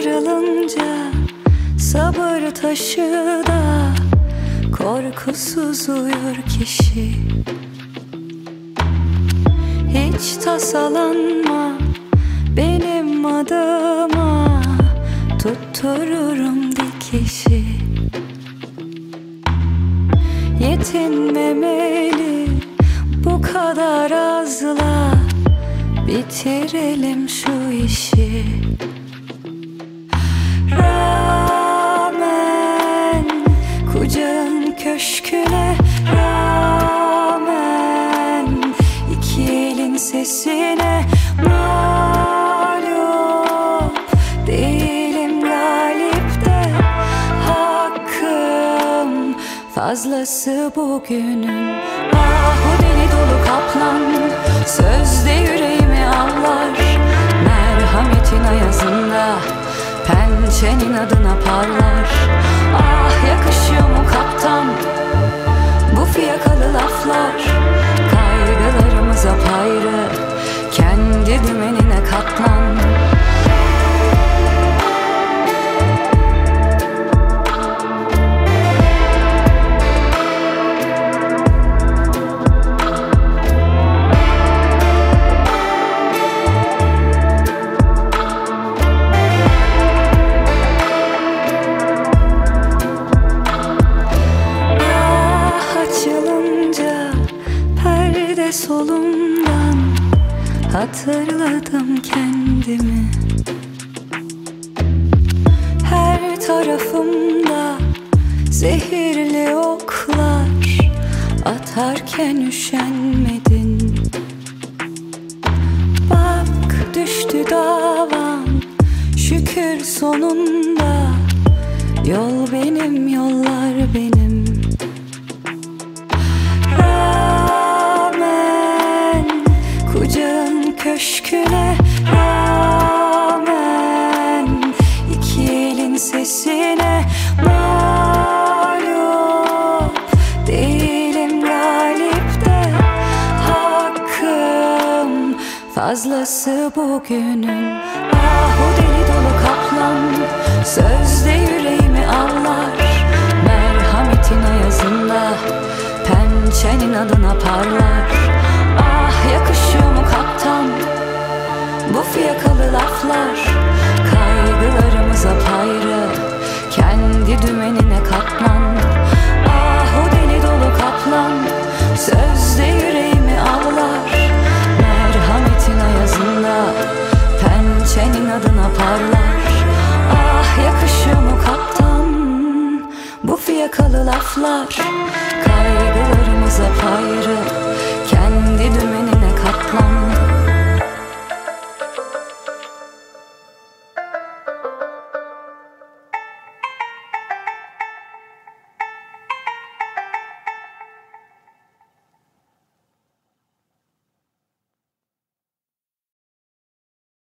kırılınca Sabır taşı da Korkusuz uyur kişi. Hiç tasalanma Benim adıma Tuttururum dikişi Yetinmemeli Bu kadar azla Bitirelim şu işi. Fazlası bugünün. Ahu deli dolu kaplan Sözde yüreğimi avlar. Merhametin ayazında Pençenin adına parlar. Ah solumdan Hatırladım kendimi. Her tarafımda zehirli oklar Atarken üşenmedin. Bak düştü davan Şükür sonunda. Yol benim yollar benim sesine mağlup Değilim galip de hakkım Fazlası bugünün. Ahu deli dolu kaplan Sözde yüreğimi avlar Merhametin ayazında Pençenin adına parlar. Ah yakışıyor mu kaptan? Bu fiyakalı laflar Adına parlar. Ah yakışıyor mu kaptan? Bu fiyakalı laflar